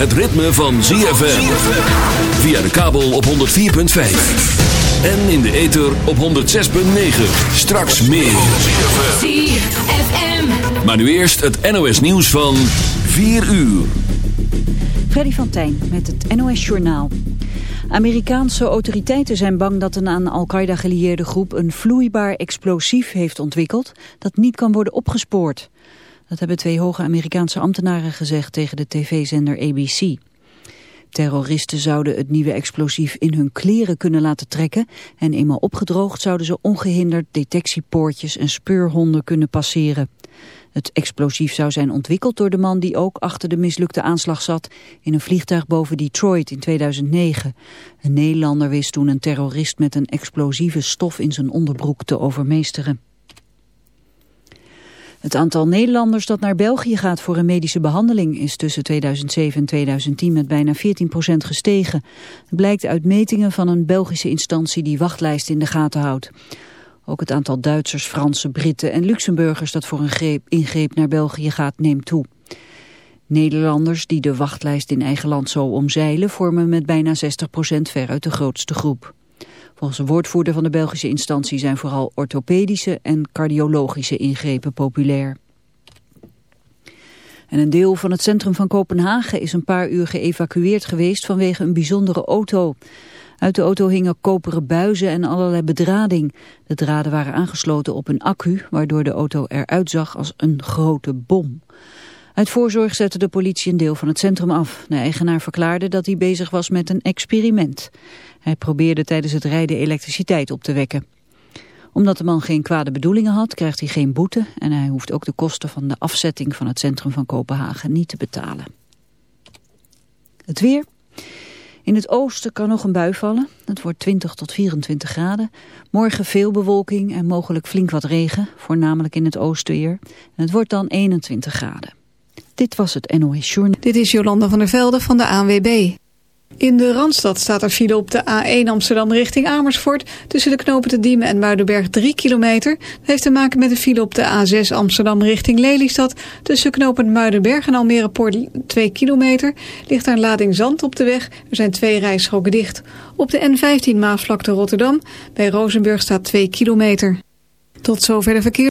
het ritme van ZFM. Via de kabel op 104.5. En in de ether op 106.9. Straks meer. ZFM. Maar nu eerst het NOS nieuws van 4 uur. Freddy van Tijn met het NOS Journaal. Amerikaanse autoriteiten zijn bang dat een aan Al-Qaeda gelieerde groep een vloeibaar explosief heeft ontwikkeld dat niet kan worden opgespoord. Dat hebben twee hoge Amerikaanse ambtenaren gezegd tegen de tv-zender ABC. Terroristen zouden het nieuwe explosief in hun kleren kunnen laten trekken en eenmaal opgedroogd zouden ze ongehinderd detectiepoortjes en speurhonden kunnen passeren. Het explosief zou zijn ontwikkeld door de man die ook achter de mislukte aanslag zat in een vliegtuig boven Detroit in 2009. Een Nederlander wist toen een terrorist met een explosieve stof in zijn onderbroek te overmeesteren. Het aantal Nederlanders dat naar België gaat voor een medische behandeling is tussen 2007 en 2010 met bijna 14% gestegen. Het blijkt uit metingen van een Belgische instantie die wachtlijsten in de gaten houdt. Ook het aantal Duitsers, Fransen, Britten en Luxemburgers dat voor een greep, ingreep naar België gaat neemt toe. Nederlanders die de wachtlijst in eigen land zo omzeilen vormen met bijna 60% veruit de grootste groep. Volgens een woordvoerder van de Belgische instantie zijn vooral orthopedische en cardiologische ingrepen populair. En een deel van het centrum van Kopenhagen is een paar uur geëvacueerd geweest vanwege een bijzondere auto. Uit de auto hingen koperen buizen en allerlei bedrading. De draden waren aangesloten op een accu, waardoor de auto eruit zag als een grote bom. Uit voorzorg zette de politie een deel van het centrum af. De eigenaar verklaarde dat hij bezig was met een experiment. Hij probeerde tijdens het rijden elektriciteit op te wekken. Omdat de man geen kwade bedoelingen had, krijgt hij geen boete... en hij hoeft ook de kosten van de afzetting van het centrum van Kopenhagen niet te betalen. Het weer... In het oosten kan nog een bui vallen. Het wordt 20 tot 24 graden. Morgen veel bewolking en mogelijk flink wat regen, voornamelijk in het oosten weer. Het wordt dan 21 graden. Dit was het NOS Journal. Dit is Jolanda van der Velde van de ANWB. In de Randstad staat er file op de A1 Amsterdam richting Amersfoort... tussen de knopen te Diemen en Muidenberg 3 kilometer. Dat heeft te maken met de file op de A6 Amsterdam richting Lelystad... tussen knopen Muidenberg en Almere Poort 2 kilometer. Ligt daar een lading zand op de weg. Er zijn twee rijstroken dicht. Op de N15 Maasvlakte Rotterdam. Bij Rozenburg staat 2 kilometer. Tot zover de verkeer.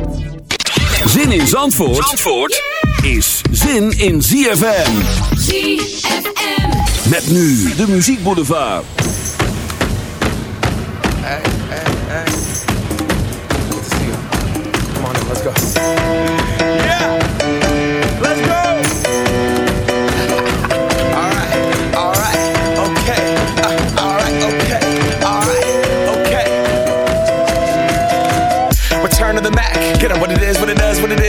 Zin in Zandvoort, Zandvoort is zin in ZFM. ZFM. Met nu de muziekboulevard. Hey, hey, hey. Good to see you. Come on in, let's go.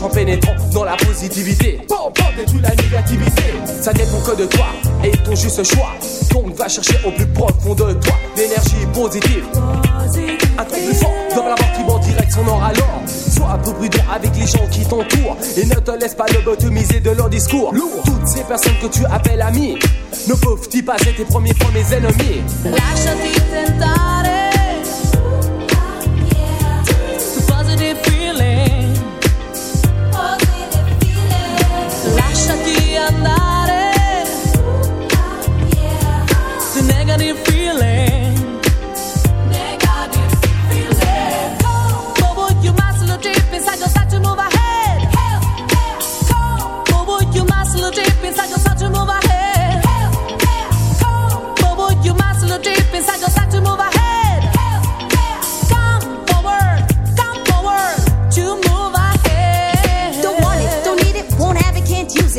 En pénétrant dans la positivité. Bon, bon, détruis la négativité. Ça dépend que de toi et ton juste choix. Donc va chercher au plus profond de toi l'énergie positive. Un truc plus fort dans la mort qui va en direction nord alors. Sois un peu prudent avec les gens qui t'entourent et ne te laisse pas lobotomiser de leur discours. Toutes ces personnes que tu appelles amis ne peuvent-ils pas être tes premiers fois mes ennemis? Lasciati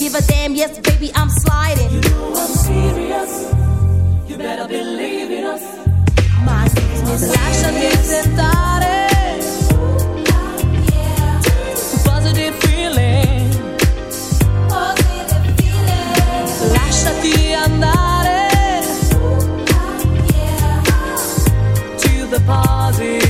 give a damn, yes, baby, I'm sliding. You know I'm serious. You better believe in us. My business. Lasciati tentare Positive feeling Lasciati andare To the positive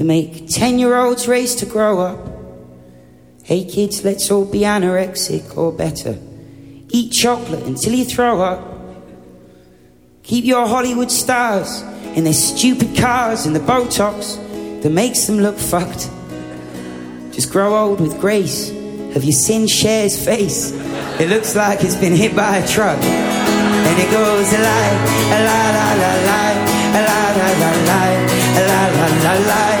that make 10 year olds race to grow up. Hey kids, let's all be anorexic or better. Eat chocolate until you throw up. Keep your Hollywood stars in their stupid cars and the Botox that makes them look fucked. Just grow old with grace. Have you seen Cher's face? It looks like it's been hit by a truck. And it goes a la a la a la la la la la.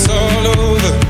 it's all over.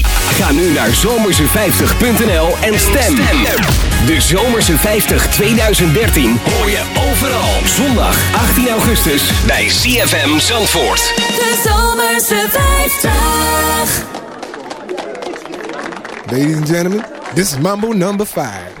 Ga nu naar zomerse50.nl en stem. De Zomerse 50 2013 hoor je overal. Zondag 18 augustus bij CFM Zandvoort. De Zomerse 50. Ladies and gentlemen, this is Mambo number 5.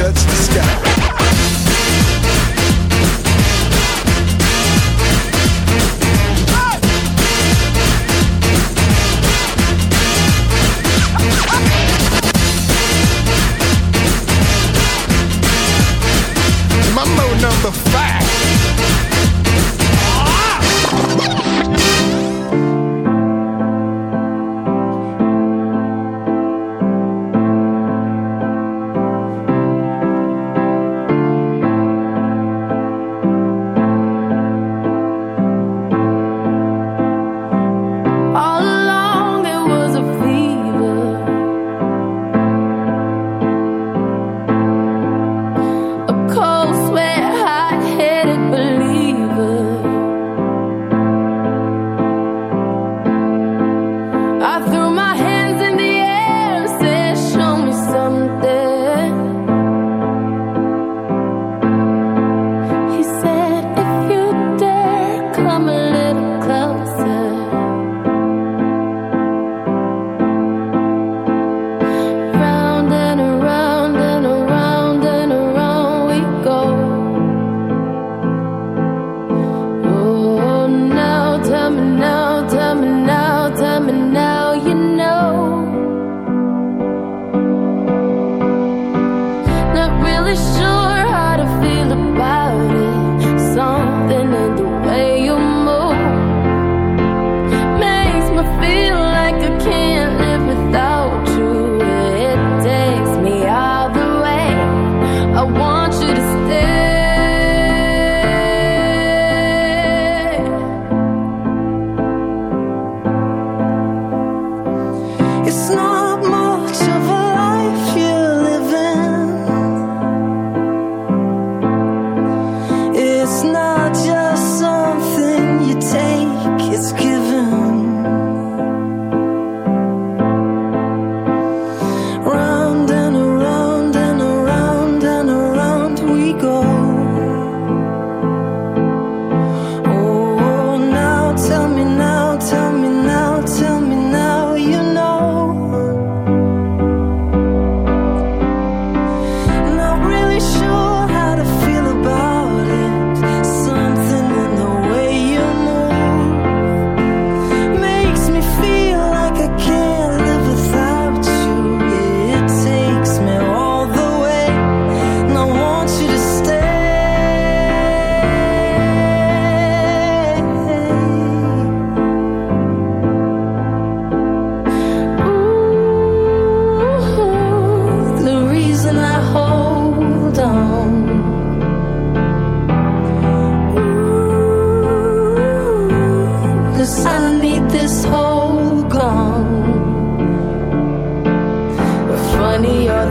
touch the sky. Number five.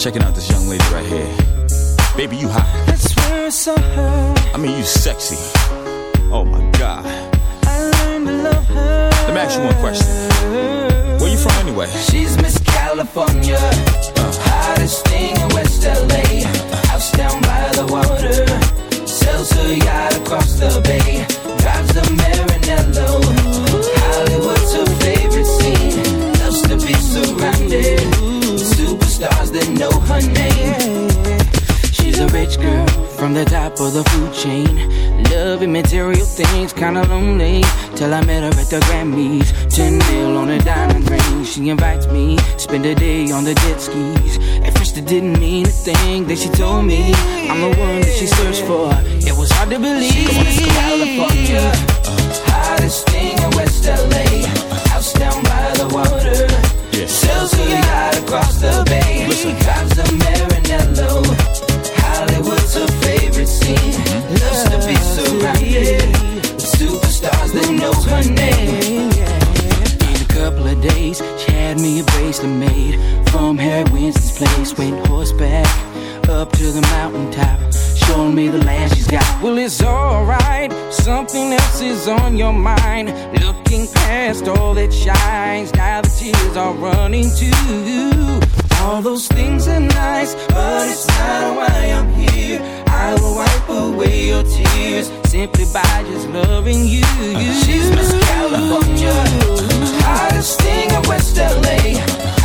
Checking out this young lady right here. Baby, you hot. I swear I saw her. I mean, you sexy. Oh my God. I learned to love her. Let me ask you one question. Where you from anyway? She's Miss California. Hottest thing in West LA. House down by the water. Sells her yacht across the bay. Drives the from the top of the food chain. Loving material things, kinda lonely. Till I met her at the Grammys. 10 mil on a diamond ring. She invites me, spend a day on the jet skis. At first it didn't mean a thing. Then she told me I'm the one that she searched for. It was hard to believe. California, uh, hottest thing in West LA. House down by the water. Sells her yacht across the bay. Drives a Maranello. Loves to be surrounded superstars that know her name. In a couple of days, she had me a bracelet made from Harry Winston's place. Went horseback up to the mountaintop, showing me the land she's got. Well, it's alright, something else is on your mind. Looking past all that shines, now the tears are running too. All those things are nice, but it's not why I'm here. I will wipe away your tears simply by just loving you. She's Miss California, hottest thing in West LA.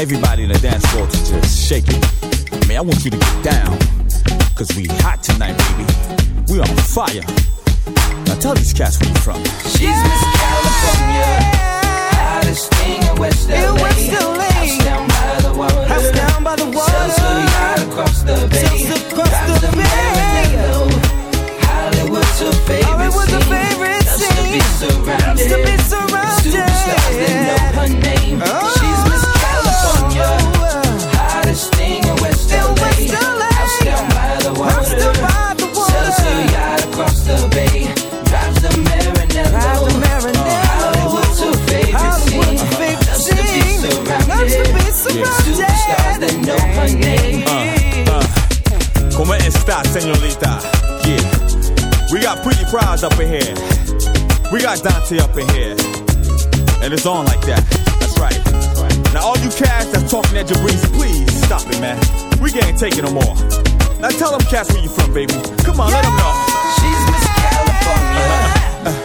Everybody in the dance floor to just shake it. I mean, I want you to get down. Cause we hot tonight, baby. We on fire. Now tell these cats where you from. She's Miss California. Hottest thing in West LA. House down by the water. House down by the water. Sells her yacht across the bay. Está, señorita? Yeah. We got pretty crowds up in here. We got Dante up in here. And it's on like that. That's right. Now all you cats that's talking at Jabrizi, please stop it, man. We can't take it no more. Now tell them cats where you from, baby. Come on, let them know. She's Miss California.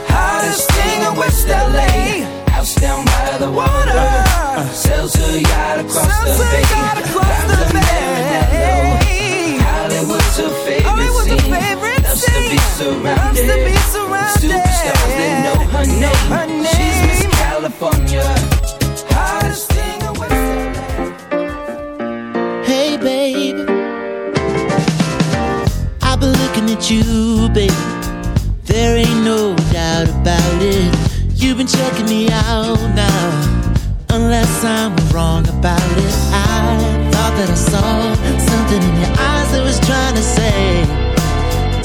Hottest thing in West LA. House down by the water. Sells her yacht across the bay. To be surrounded. with Superstars that know her name. She's Miss California. Hottest thing in West Hey, babe. I've been looking at you, babe. There ain't no doubt about it. You've been checking me out now. Unless I'm wrong about it. I thought that I saw something in your eyes that was trying to say.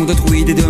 compte d'autrui des deux